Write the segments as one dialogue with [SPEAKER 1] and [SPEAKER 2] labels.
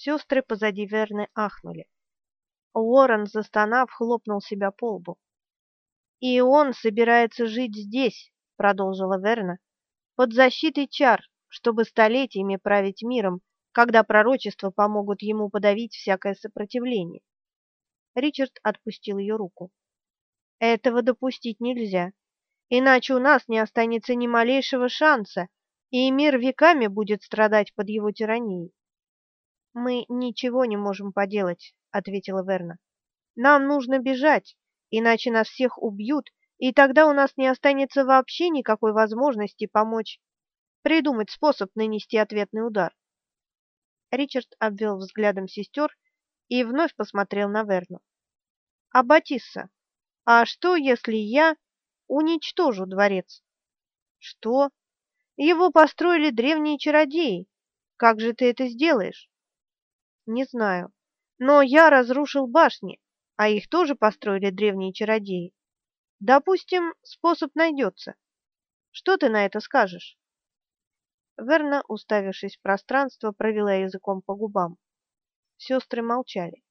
[SPEAKER 1] Сестры позади Верны ахнули. Уоррен, застонав, хлопнул себя по лбу. «И он собирается жить здесь», — продолжила Верна, — «под защитой чар, чтобы столетиями править миром, когда пророчества помогут ему подавить всякое сопротивление». Ричард отпустил ее руку. «Этого допустить нельзя, иначе у нас не останется ни малейшего шанса, и мир веками будет страдать под его тиранией. Мы ничего не можем поделать, ответила Верна. Нам нужно бежать, иначе нас всех убьют, и тогда у нас не останется вообще никакой возможности помочь придумать способ нанести ответный удар. Ричард обвел взглядом сестер и вновь посмотрел на Верну. А Батисса, а что, если я уничтожу дворец? Что? Его построили древние чародеи. Как же ты это сделаешь? Не знаю. Но я разрушил башни, а их тоже построили древние чародеи. Допустим, способ найдется. Что ты на это скажешь? Верна, уставившись в пространство, провела языком по губам. Сестры молчали.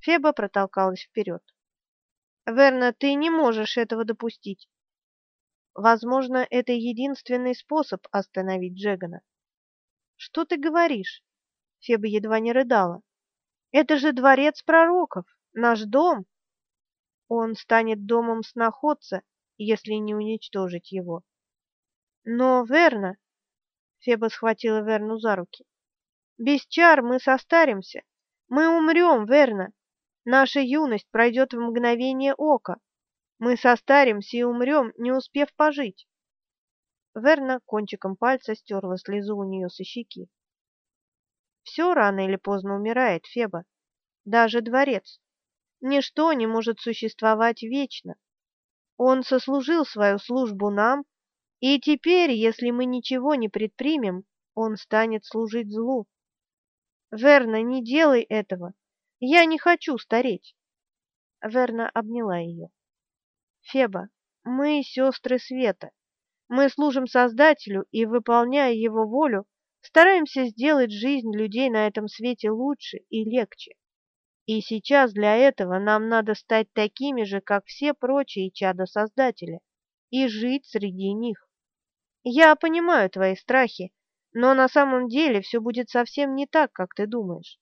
[SPEAKER 1] Феба протолкалась вперед. «Верна, ты не можешь этого допустить. Возможно, это единственный способ остановить Джегана. Что ты говоришь? Феба едва не рыдала. Это же дворец пророков, наш дом. Он станет домом сноходца, если не уничтожить его. Но, Верна, Феба схватила Верну за руки. Без чар мы состаримся. Мы умрем, Верна. Наша юность пройдет в мгновение ока. Мы состаримся и умрем, не успев пожить. Верна кончиком пальца стерла слезу у нее со щеки. Все рано или поздно умирает, Феба. Даже дворец. Ничто не может существовать вечно. Он сослужил свою службу нам, и теперь, если мы ничего не предпримем, он станет служить злу. Верна, не делай этого. Я не хочу стареть. Верна обняла ее. Феба, мы сестры света. Мы служим Создателю и, выполняя его волю, стараемся сделать жизнь людей на этом свете лучше и легче. И сейчас для этого нам надо стать такими же, как все прочие чада Создателя, и жить среди них. Я понимаю твои страхи, но на самом деле все будет совсем не так, как ты думаешь.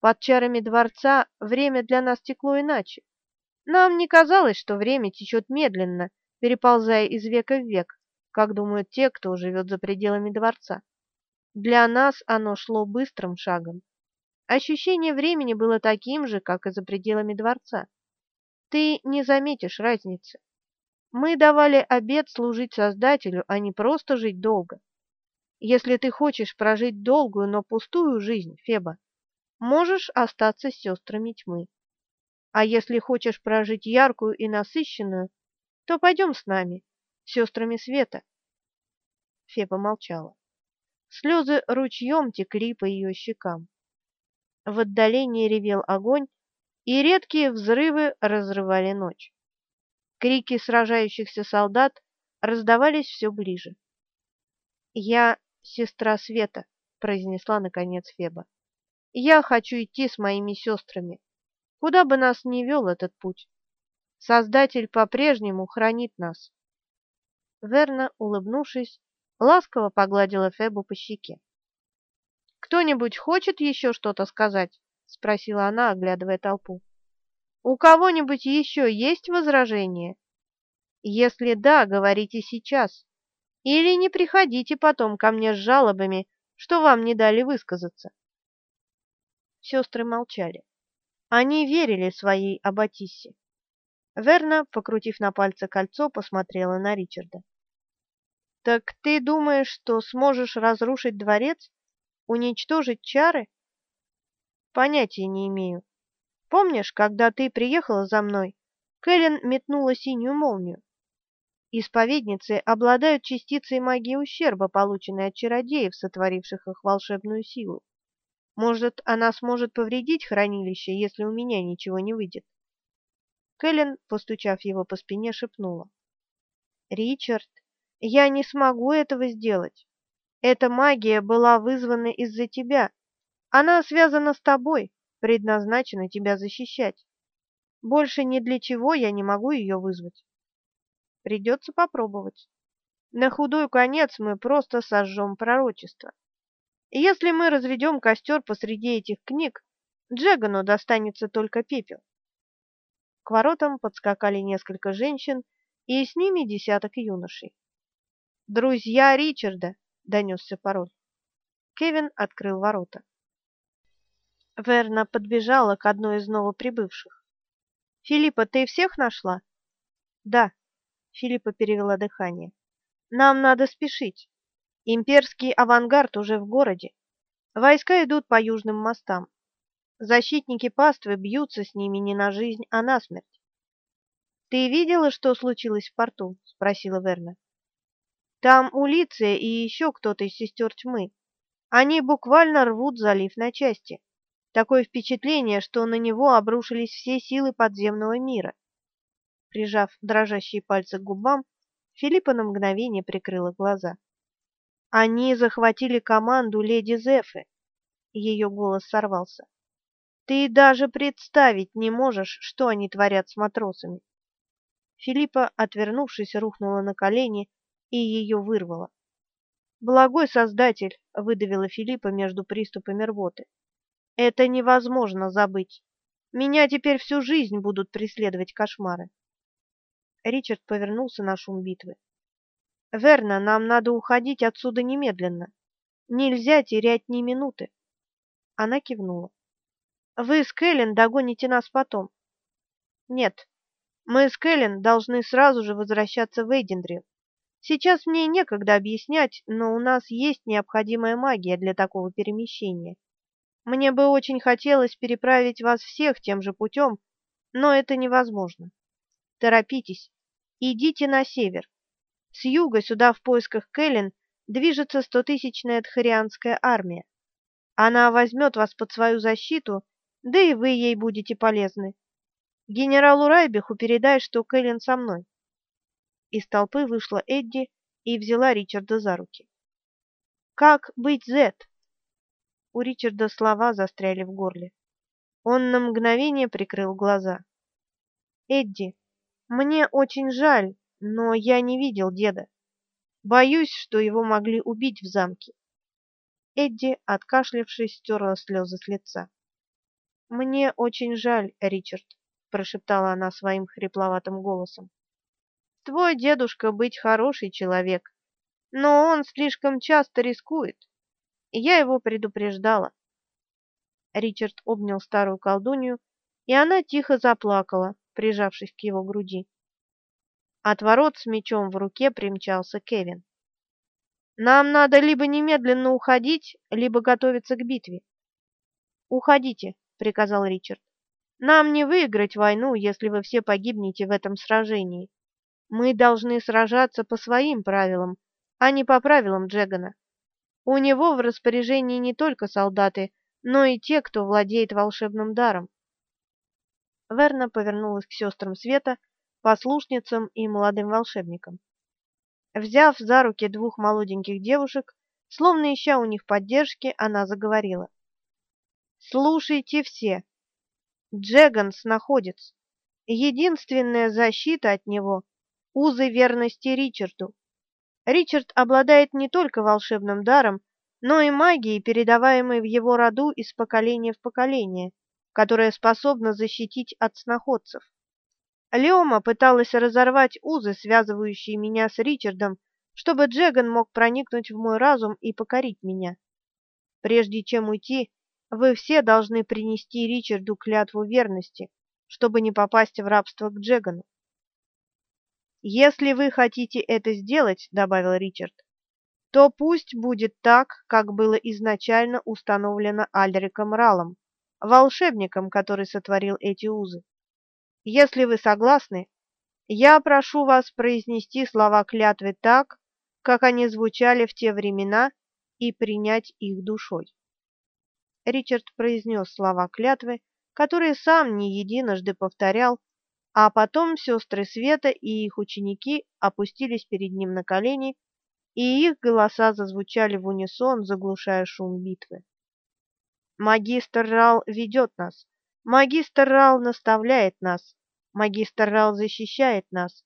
[SPEAKER 1] Под чарами дворца время для нас текло иначе. Нам не казалось, что время течет медленно, переползая из века в век, как думают те, кто живет за пределами дворца. Для нас оно шло быстрым шагом. Ощущение времени было таким же, как и за пределами дворца. Ты не заметишь разницы. Мы давали обет служить Создателю, а не просто жить долго. Если ты хочешь прожить долгую, но пустую жизнь, Феба, можешь остаться с сестрами тьмы. А если хочешь прожить яркую и насыщенную, то пойдем с нами, сестрами света. Феба молчала. Слезы ручьем текли по ее щекам. В отдалении ревел огонь, и редкие взрывы разрывали ночь. Крики сражающихся солдат раздавались все ближе. «Я сестра Света», — произнесла наконец Феба. «Я хочу идти с моими сестрами. Куда бы нас ни вел этот путь, Создатель по-прежнему хранит нас. Верна, улыбнувшись, ласково погладила Фебу по щеке. «Кто-нибудь хочет еще что-то сказать?» — спросила она, оглядывая толпу. «У кого-нибудь еще есть возражения? Если да, говорите сейчас. Или не приходите потом ко мне с жалобами, что вам не дали высказаться». Сестры молчали. Они верили своей Аббатиссе. Верна, покрутив на пальце кольцо, посмотрела на Ричарда. «Так ты думаешь, что сможешь разрушить дворец? Уничтожить чары?» «Понятия не имею. Помнишь, когда ты приехала за мной, Кэлен метнула синюю молнию? Исповедницы обладают частицей магии ущерба, полученной от чародеев, сотворивших их волшебную силу. Может, она сможет повредить хранилище, если у меня ничего не выйдет. Кэлен, постучав его по спине, шепнула. «Ричард, я не смогу этого сделать. Эта магия была вызвана из-за тебя. Она связана с тобой, предназначена тебя защищать. Больше ни для чего я не могу ее вызвать. Придется попробовать. На худой конец мы просто сожжем пророчество. Если мы разведем костер посреди этих книг, Джегану достанется только пепел. К воротам подскакали несколько женщин, и с ними десяток юношей. «Друзья Ричарда!» — донесся пароль. Кевин открыл ворота. Верна подбежала к одной из новоприбывших. «Филиппа, ты всех нашла?» «Да», — Филиппа перевела дыхание. «Нам надо спешить. Имперский авангард уже в городе. Войска идут по южным мостам. Защитники паствы бьются с ними не на жизнь, а на смерть. «Ты видела, что случилось в порту?» — спросила Верна. «Там Улиция и еще кто-то из сестер тьмы. Они буквально рвут залив на части. Такое впечатление, что на него обрушились все силы подземного мира. Прижав дрожащие пальцы к губам, Филиппа на мгновение прикрыла глаза. Они захватили команду леди Зефы. Ее голос сорвался. Ты даже представить не можешь, что они творят с матросами. Филиппа, отвернувшись, рухнула на колени, и ее вырвало. «Благой Создатель!» — выдавила Филиппа между приступами рвоты. Это невозможно забыть. Меня теперь всю жизнь будут преследовать кошмары. Ричард повернулся на шум битвы. Верно, нам надо уходить отсюда немедленно. Нельзя терять ни минуты. Она кивнула. Вы с Кэлен догоните нас потом. Нет, мы с Кэлен должны сразу же возвращаться в Эйдендрил. Сейчас мне некогда объяснять, но у нас есть необходимая магия для такого перемещения. Мне бы очень хотелось переправить вас всех тем же путем, но это невозможно. Торопитесь, идите на север. С юга сюда в поисках Кэлен движется стотысячная тхарианская армия. Она возьмет вас под свою защиту, да и вы ей будете полезны. Генералу Райбеху передай, что Кэлен со мной. Из толпы вышла Эдди и взяла Ричарда за руки. Как быть, Зет? У Ричарда слова застряли в горле. Он на мгновение прикрыл глаза. «Эдди, мне очень жаль, но я не видел деда. Боюсь, что его могли убить в замке». Эдди, откашлявшись, стерла слезы с лица. «Мне очень жаль, Ричард», — прошептала она своим хрипловатым голосом. «Твой дедушка быть хороший человек, но он слишком часто рискует. Я его предупреждала. Ричард обнял старую колдунью, и она тихо заплакала, прижавшись к его груди. От ворот с мечом в руке примчался Кевин. «Нам надо либо немедленно уходить, либо готовиться к битве». «Уходите», — приказал Ричард. «Нам не выиграть войну, если вы все погибнете в этом сражении. Мы должны сражаться по своим правилам, а не по правилам Джегана. У него в распоряжении не только солдаты, но и те, кто владеет волшебным даром. Верна повернулась к сестрам Света, послушницам и молодым волшебникам. Взяв за руки двух молоденьких девушек, словно ища у них поддержки, она заговорила. «Слушайте все. Джеганс находится. Единственная защита от него — узы верности Ричарду. Ричард обладает не только волшебным даром, но и магией, передаваемой в его роду из поколения в поколение, которая способна защитить от сноходцев. Леома пыталась разорвать узы, связывающие меня с Ричардом, чтобы Джеган мог проникнуть в мой разум и покорить меня. Прежде чем уйти, вы все должны принести Ричарду клятву верности, чтобы не попасть в рабство к Джегану. «Если вы хотите это сделать, — добавил Ричард, — то пусть будет так, как было изначально установлено Альриком Ралом, волшебником, который сотворил эти узы. Если вы согласны, я прошу вас произнести слова клятвы так, как они звучали в те времена, и принять их душой». Ричард произнес слова клятвы, которые сам не единожды повторял, а потом сестры Света и их ученики опустились перед ним на колени, и их голоса зазвучали в унисон, заглушая шум битвы. Магистр Рал ведет нас, магистр Рал наставляет нас, магистр Рал защищает нас.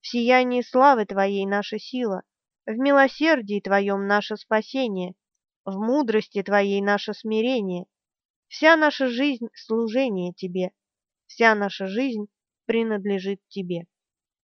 [SPEAKER 1] В сиянии славы Твоей наша сила, в милосердии Твоем наше спасение, в мудрости Твоей наше смирение. Вся наша жизнь — служение Тебе, вся наша жизнь принадлежит Тебе.